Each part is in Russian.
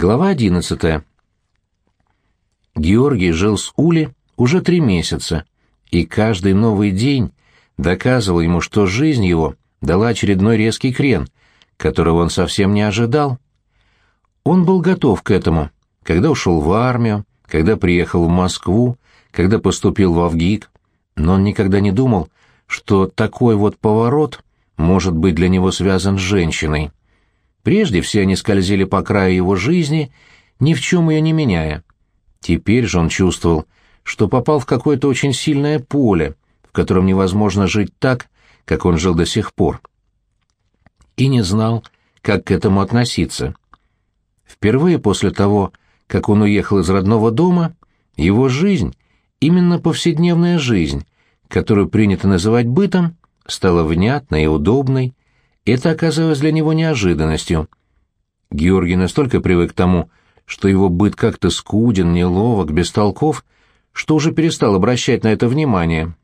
Глава одиннадцатая. Георгий жил с Ули уже три месяца, и каждый новый день доказывал ему, что жизнь его дала очередной резкий крен, которого он совсем не ожидал. Он был готов к этому, когда ушел в армию, когда приехал в Москву, когда поступил в Авгик, но он никогда не думал, что такой вот поворот может быть для него связан с женщиной. Прежде все они скользили по краю его жизни, ни в чем ее не меняя. Теперь же он чувствовал, что попал в какое-то очень сильное поле, в котором невозможно жить так, как он жил до сих пор. И не знал, как к этому относиться. Впервые после того, как он уехал из родного дома, его жизнь, именно повседневная жизнь, которую принято называть бытом, стала внятной и удобной, это оказалось для него неожиданностью. Георгий настолько привык к тому, что его быт как-то скуден, неловок, бестолков, что уже перестал обращать на это внимание.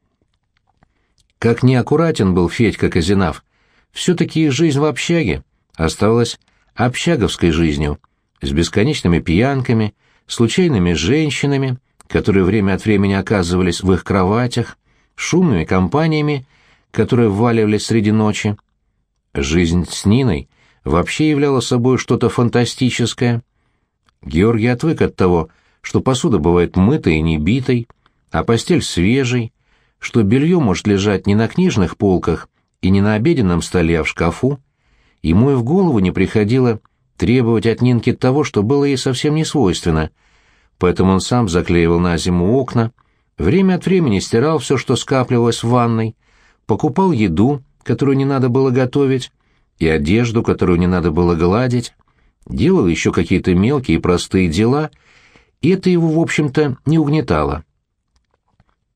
Как неаккуратен был Федька Казинав, все-таки жизнь в общаге осталась общаговской жизнью, с бесконечными пьянками, случайными женщинами, которые время от времени оказывались в их кроватях, шумными компаниями, которые вваливались среди ночи, Жизнь с Ниной вообще являла собой что-то фантастическое. Георгий отвык от того, что посуда бывает мытой и не битой, а постель свежей, что белье может лежать не на книжных полках и не на обеденном столе, а в шкафу. Ему и в голову не приходило требовать от Нинки того, что было ей совсем не свойственно, поэтому он сам заклеивал на зиму окна, время от времени стирал все, что скапливалось в ванной, покупал еду, которую не надо было готовить, и одежду, которую не надо было гладить, делал еще какие-то мелкие и простые дела, и это его, в общем-то, не угнетало.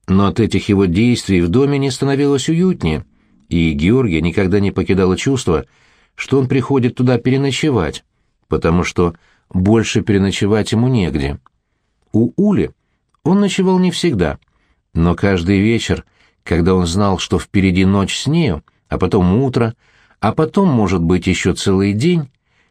Но от этих его действий в доме не становилось уютнее, и Георгия никогда не покидало чувство, что он приходит туда переночевать, потому что больше переночевать ему негде. У Ули он ночевал не всегда, но каждый вечер, когда он знал, что впереди ночь с нею, а потом утро, а потом, может быть, еще целый день,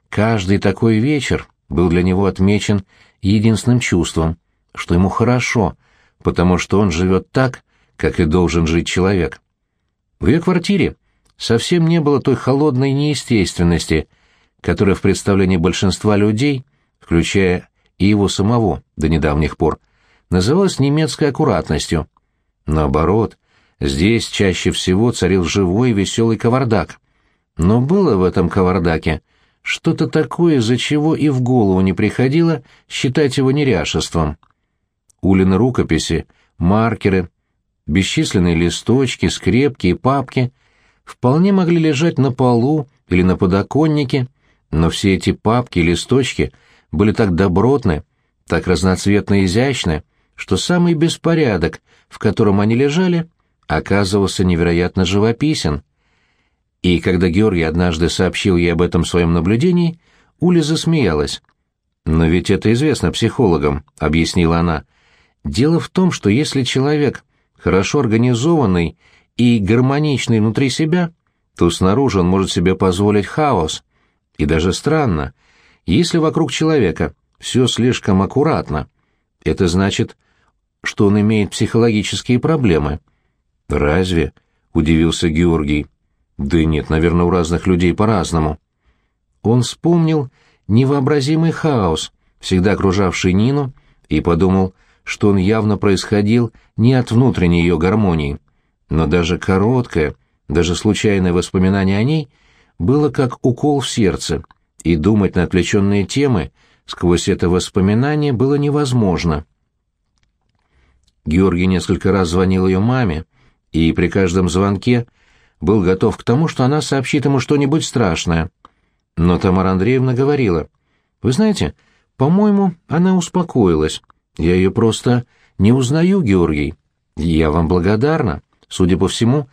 каждый такой вечер был для него отмечен единственным чувством, что ему хорошо, потому что он живет так, как и должен жить человек. В ее квартире совсем не было той холодной неестественности, которая в представлении большинства людей, включая и его самого до недавних пор, называлась немецкой аккуратностью. Наоборот, Здесь чаще всего царил живой веселый кавардак. Но было в этом кавардаке что-то такое, из-за чего и в голову не приходило считать его неряшеством. Улины рукописи, маркеры, бесчисленные листочки, скрепки и папки вполне могли лежать на полу или на подоконнике, но все эти папки и листочки были так добротны, так разноцветно изящны, что самый беспорядок, в котором они лежали, оказывался невероятно живописен. И когда Георгий однажды сообщил ей об этом своем наблюдении, Уля засмеялась. «Но ведь это известно психологам», — объяснила она. «Дело в том, что если человек хорошо организованный и гармоничный внутри себя, то снаружи он может себе позволить хаос. И даже странно, если вокруг человека все слишком аккуратно, это значит, что он имеет психологические проблемы». «Разве?» — удивился Георгий. «Да нет, наверное, у разных людей по-разному». Он вспомнил невообразимый хаос, всегда окружавший Нину, и подумал, что он явно происходил не от внутренней ее гармонии. Но даже короткое, даже случайное воспоминание о ней было как укол в сердце, и думать на отвлеченные темы сквозь это воспоминание было невозможно. Георгий несколько раз звонил ее маме, и при каждом звонке был готов к тому, что она сообщит ему что-нибудь страшное. Но Тамара Андреевна говорила, «Вы знаете, по-моему, она успокоилась. Я ее просто не узнаю, Георгий. Я вам благодарна. Судя по всему,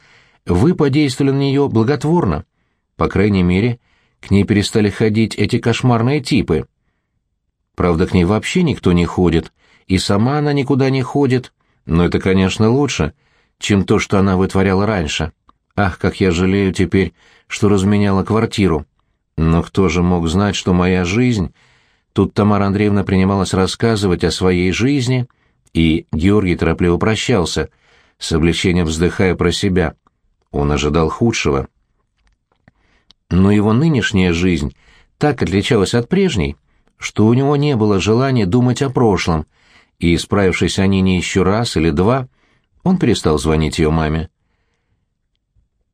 вы подействовали на нее благотворно. По крайней мере, к ней перестали ходить эти кошмарные типы. Правда, к ней вообще никто не ходит, и сама она никуда не ходит. Но это, конечно, лучше, чем то, что она вытворяла раньше. Ах, как я жалею теперь, что разменяла квартиру. Но кто же мог знать, что моя жизнь Тут Тамара Андреевна принималась рассказывать о своей жизни, и Георгий торопливо прощался, с облегчением вздыхая про себя. Он ожидал худшего. Но его нынешняя жизнь так отличалась от прежней, что у него не было желания думать о прошлом, и, справившись о Нине еще раз или два, он перестал звонить ее маме.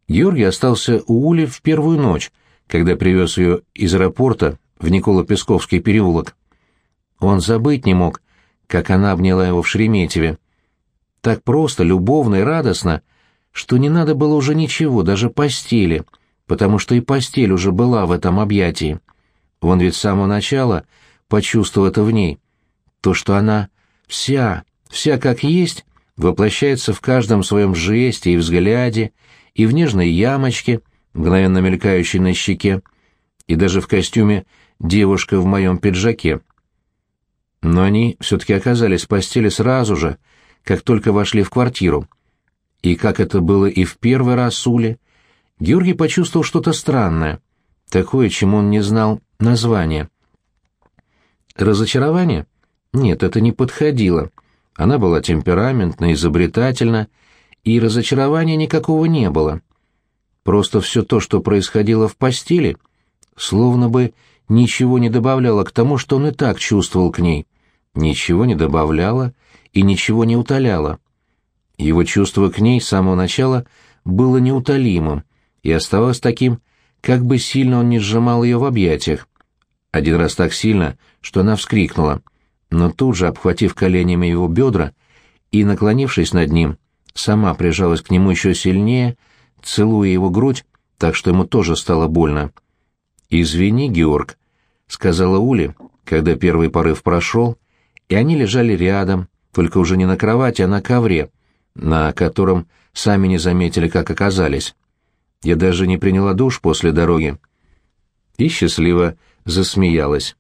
Георгий остался у Ули в первую ночь, когда привез ее из аэропорта в Николо-Песковский переулок. Он забыть не мог, как она обняла его в Шереметьеве. Так просто, любовно и радостно, что не надо было уже ничего, даже постели, потому что и постель уже была в этом объятии. Он ведь с самого начала почувствовал это в ней. То, что она вся, вся как есть, воплощается в каждом своем жесте и взгляде, и в нежной ямочке, мгновенно мелькающей на щеке, и даже в костюме девушка в моем пиджаке. Но они все-таки оказались в постели сразу же, как только вошли в квартиру. И как это было и в первый раз Ули, Георгий почувствовал что-то странное, такое, чему он не знал названия. Разочарование? Нет, это не подходило. Она была темпераментна, изобретательна, и разочарования никакого не было. Просто все то, что происходило в постели, словно бы ничего не добавляло к тому, что он и так чувствовал к ней. Ничего не добавляло и ничего не утоляло. Его чувство к ней с самого начала было неутолимым и оставалось таким, как бы сильно он не сжимал ее в объятиях. Один раз так сильно, что она вскрикнула, но тут же, обхватив коленями его бедра и наклонившись над ним, сама прижалась к нему еще сильнее, целуя его грудь, так что ему тоже стало больно. «Извини, Георг», сказала Ули, когда первый порыв прошел, и они лежали рядом, только уже не на кровати, а на ковре, на котором сами не заметили, как оказались. Я даже не приняла душ после дороги. И счастливо засмеялась.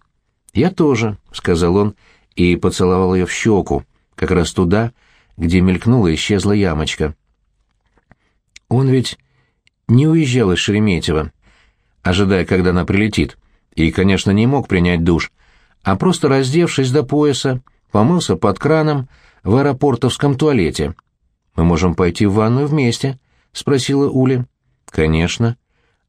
«Я тоже», — сказал он, и поцеловал ее в щеку, как раз туда, где мелькнула и исчезла ямочка. Он ведь не уезжал из Шереметьево, ожидая, когда она прилетит и, конечно, не мог принять душ, а просто раздевшись до пояса, помылся под краном в аэропортовском туалете. «Мы можем пойти в ванную вместе?» — спросила Ули. «Конечно».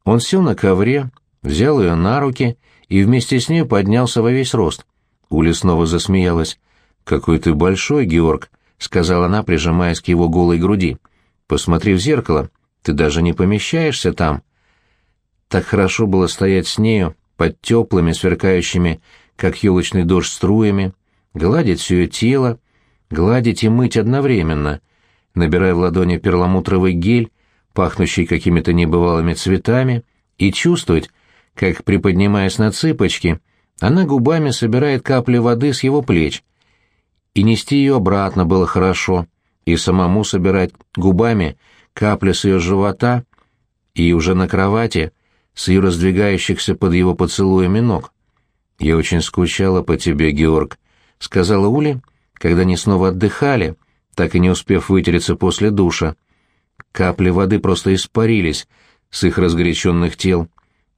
Он сел на ковре, взял ее на руки и вместе с ней поднялся во весь рост. Ули снова засмеялась. «Какой ты большой, Георг», — сказала она, прижимаясь к его голой груди. «Посмотри в зеркало, ты даже не помещаешься там». Так хорошо было стоять с нею, под теплыми, сверкающими, как елочный дождь, струями, гладить все ее тело, гладить и мыть одновременно, набирая в ладони перламутровый гель, пахнущий какими-то небывалыми цветами, и чувствовать, как, приподнимаясь на цыпочки, она губами собирает капли воды с его плеч. И нести ее обратно было хорошо, и самому собирать губами капли с ее живота, и уже на кровати — с ее раздвигающихся под его поцелуями ног. «Я очень скучала по тебе, Георг», — сказала Ули, когда они снова отдыхали, так и не успев вытереться после душа. Капли воды просто испарились с их разгоряченных тел.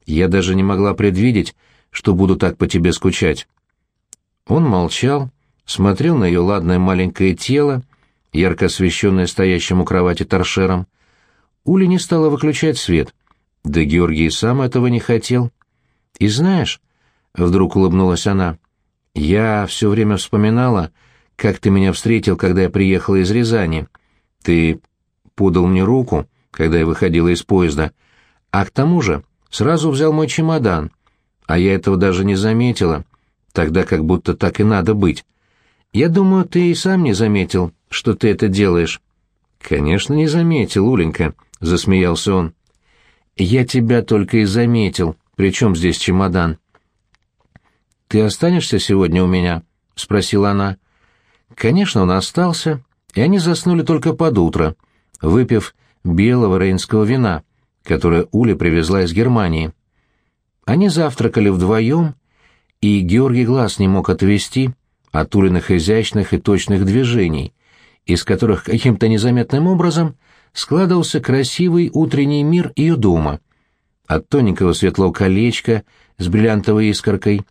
Я даже не могла предвидеть, что буду так по тебе скучать. Он молчал, смотрел на ее ладное маленькое тело, ярко освещенное стоящим у кровати торшером. Ули не стала выключать свет — да Георгий сам этого не хотел. И знаешь, — вдруг улыбнулась она, — я все время вспоминала, как ты меня встретил, когда я приехала из Рязани. Ты подал мне руку, когда я выходила из поезда, а к тому же сразу взял мой чемодан, а я этого даже не заметила, тогда как будто так и надо быть. Я думаю, ты и сам не заметил, что ты это делаешь. Конечно, не заметил, Уленька, — засмеялся он. Я тебя только и заметил. Причем здесь чемодан? Ты останешься сегодня у меня? спросила она. Конечно, он остался, и они заснули только под утро, выпив белого рейнского вина, которое Уля привезла из Германии. Они завтракали вдвоем, и Георгий глаз не мог отвести от Улиных изящных и точных движений, из которых каким-то незаметным образом складывался красивый утренний мир ее дома. От тоненького светлого колечка с бриллиантовой искоркой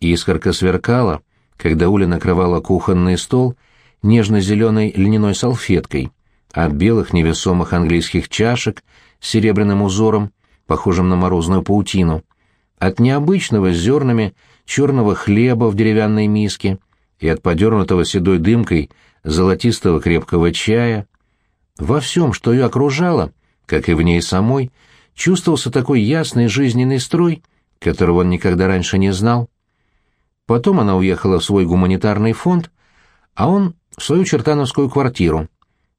Искорка сверкала, когда Уля накрывала кухонный стол нежно-зеленой льняной салфеткой, от белых невесомых английских чашек с серебряным узором, похожим на морозную паутину, от необычного с зернами черного хлеба в деревянной миске и от подернутого седой дымкой золотистого крепкого чая. Во всем, что ее окружало, как и в ней самой, чувствовался такой ясный жизненный строй, которого он никогда раньше не знал. Потом она уехала в свой гуманитарный фонд, а он в свою чертановскую квартиру.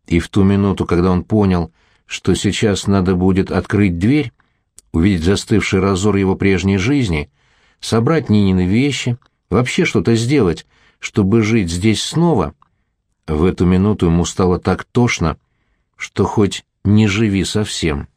И в ту минуту, когда он понял, что сейчас надо будет открыть дверь, увидеть застывший разор его прежней жизни, собрать Нинины вещи, вообще что-то сделать, чтобы жить здесь снова, в эту минуту ему стало так тошно, что хоть не живи совсем.